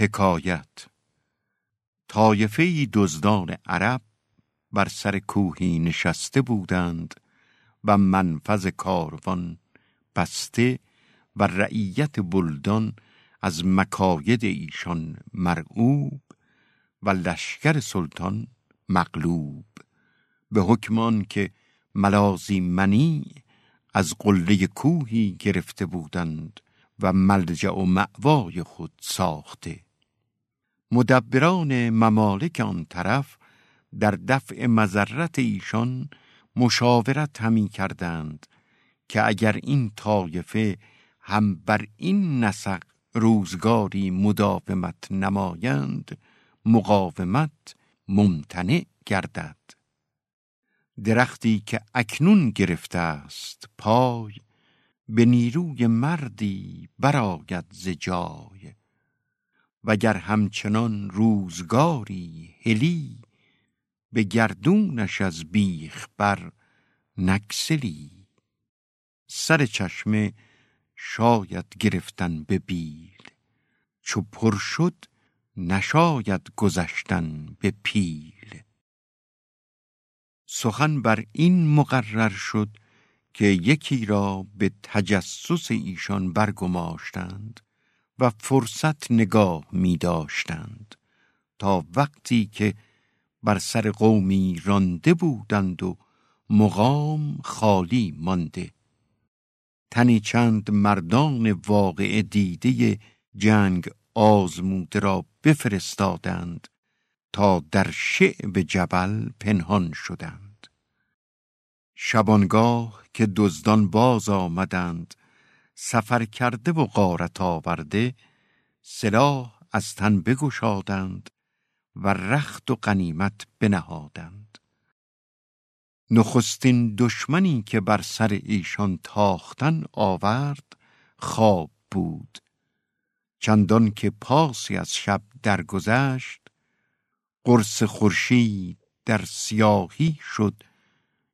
حکایت. طایفه دزدان عرب بر سر کوهی نشسته بودند و منفذ کاروان بسته و رعیت بلدان از مکاید ایشان مرعوب و لشکر سلطان مغلوب. به حکمان که ملازی منی از قله کوهی گرفته بودند و ملجع و معوای خود ساخته. مدبران ممالک آن طرف در دفع مذرت ایشان مشاورت همی کردند که اگر این طایفه هم بر این نسق روزگاری مداومت نمایند مقاومت ممتنع گردد. درختی که اکنون گرفته است پای به نیروی مردی براید ز جای. وگر همچنان روزگاری هلی به گردونش از بیخ بر نکسلی. سر چشمه شاید گرفتن به بیل چو پر شد نشاید گذشتن به پیل. سخن بر این مقرر شد که یکی را به تجسس ایشان برگماشتند. و فرصت نگاه می داشتند تا وقتی که بر سر قومی رانده بودند و مقام خالی مانده. تنی چند مردان واقع دیده جنگ آزموده را بفرستادند تا در شعب جبل پنهان شدند. شبانگاه که دزدان باز آمدند سفر کرده و غارت آورده سلاح از تن بگشادند و رخت و غنیمت بنهادند. نخستین دشمنی که بر سر ایشان تاختن آورد خواب بود. چندان که پاسی از شب درگذشت قرص خورشید در سیاهی شد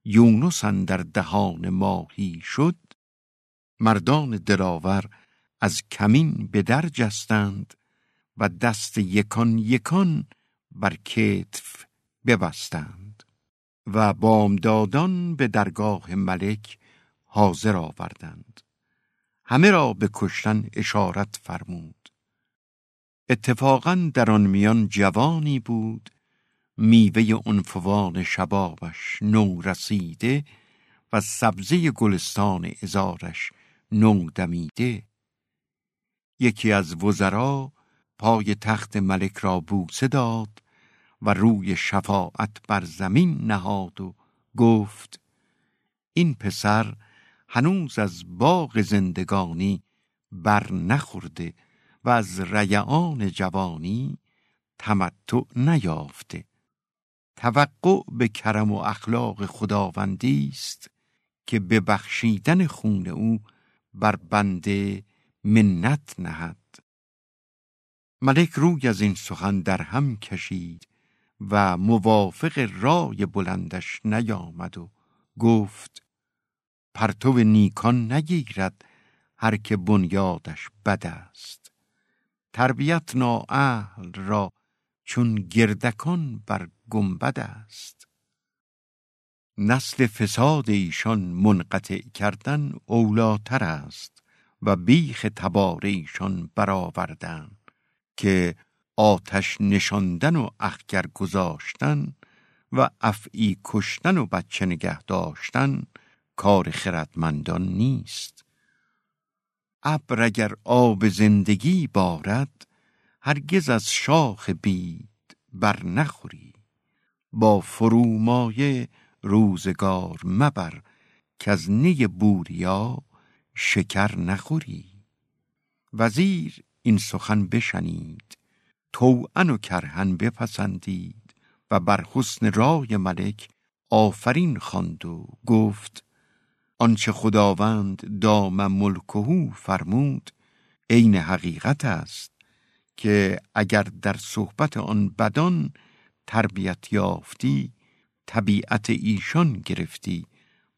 یونس در دهان ماهی شد مردان دلاور از کمین به در جستند و دست یکان یکان بر کتف ببستند و بامدادان به درگاه ملک حاضر آوردند. همه را به کشتن اشارت فرمود. اتفاقا در آن میان جوانی بود میوه عنفوان شبابش نو رسیده و سبزه گلستان ازارش نو دمیده. یکی از وزرا پای تخت ملک را بوسه داد و روی شفاعت بر زمین نهاد و گفت این پسر هنوز از باغ زندگانی بر نخورده و از ریعان جوانی تمتع نیافته. توقع به کرم و اخلاق خداوندی است که به بخشیدن خون او بر بنده منت نهد. ملک روی از این سخن در هم کشید و موافق رای بلندش نیامد و گفت پرتو نیکان نگیرد هر که بنیادش بد است. تربیت نااهل را چون گردکان بر گنبد است. نسل فساد ایشان منقطع کردن اولاتر است و بیخ تبار ایشان برآوردن که آتش نشاندن و اخگر گذاشتن و افعی کشتن و بچه نگه داشتن کار خردمندان نیست. ابر اگر آب زندگی بارد هرگز از شاخ بید بر نخوری با فرومایه روزگار مبر که از نی بوریا شکر نخوری. وزیر این سخن بشنید توعن و کرهن بپسندید و بر حسن رای ملک آفرین خواند و گفت آنچه خداوند دام ملکهو فرمود عین حقیقت است که اگر در صحبت آن بدان تربیت یافتی طبیعت ایشان گرفتی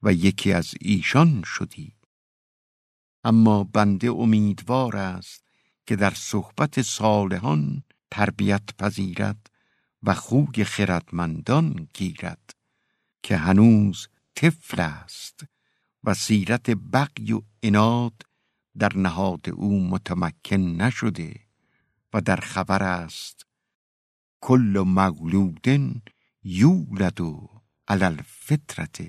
و یکی از ایشان شدی. اما بنده امیدوار است که در صحبت صالحان تربیت پذیرد و خوی خردمندان گیرد که هنوز طفل است و سیرت بقی و اناد در نهاد او متمکن نشده و در خبر است. کل مولود یولد علی الفطرت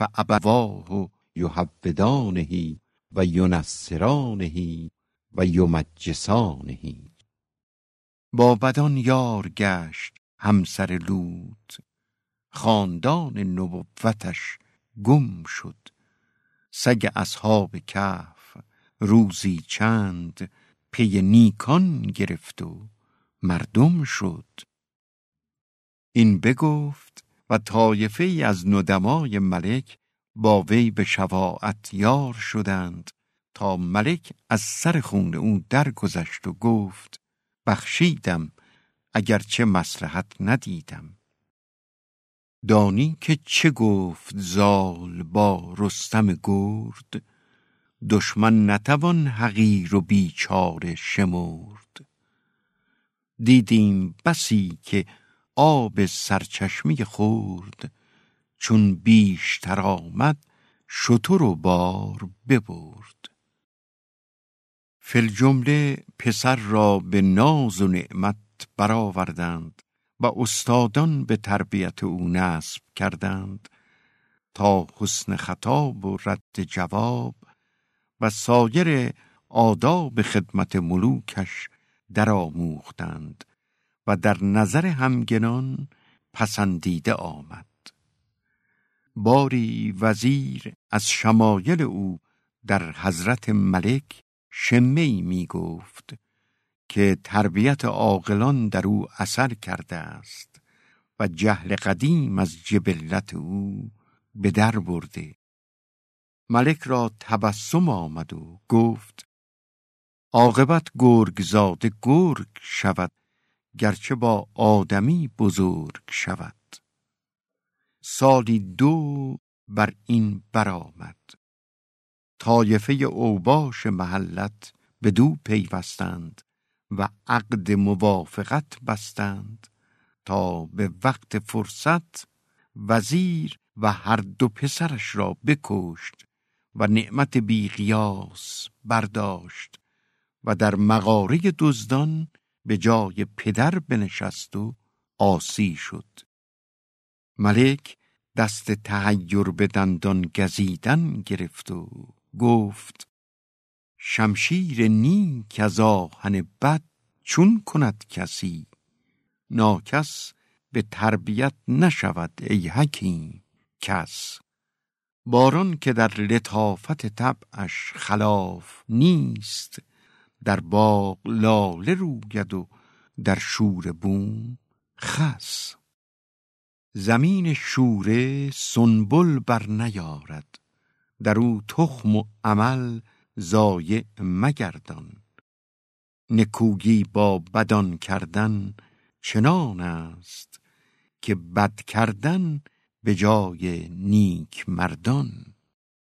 و ابواه یحبدانه و ینصرانه و یمجسانه. با بدان یار گشت همسر لوط. خاندان نبوتش گم شد. سگ اصحاب کهف روزی چند پی نیکان گرفت و مردم شد. این بگفت و طایفه ای از ندمای ملک با وی به شواعت یار شدند تا ملک از سر خون او درگذشت و گفت بخشیدم اگرچه مسلحت ندیدم. دانی که چه گفت زال با رستم گرد دشمن نتوان حقیر و بیچاره شمرد. دیدیم بسی که آب سرچشمی خورد چون بیشتر آمد شتر و بار ببرد. فل جمله پسر را به ناز و نعمت برآوردند و استادان به تربیت او نصب کردند تا حسن خطاب و رد جواب و سایر آداب خدمت ملوکش درآموختند. و در نظر همگنان پسندیده آمد. باری وزیر از شمایل او در حضرت ملک شمی می گفت که تربیت عاقلان در او اثر کرده است و جهل قدیم از جبلت او به در برده. ملک را تبسم آمد و گفت عاقبت گرگ زاده گرگ شود گرچه با آدمی بزرگ شود. سالی دو بر این برآمد. طایفه اوباش محلت به دو پیوستند و عقد موافقت بستند تا به وقت فرصت وزیر و هر دو پسرش را بکشت و نعمت بیقیاس برداشت و در مغاره دزدان به جای پدر بنشست و آسی شد. ملک دست تهیر به دندان گزیدن گرفت و گفت شمشیر نیک از آهن بد چون کند کسی؟ ناکس به تربیت نشود ای حکیم کس. باران که در لطافت طبعش خلاف نیست در باغ لاله روید و در شور بوم خس. زمین شوره سنبل بر نیارد. در او تخم و عمل ضایع مگردان. نکوگی با بدان کردن چنان است که بد کردن به جای نیک مردان.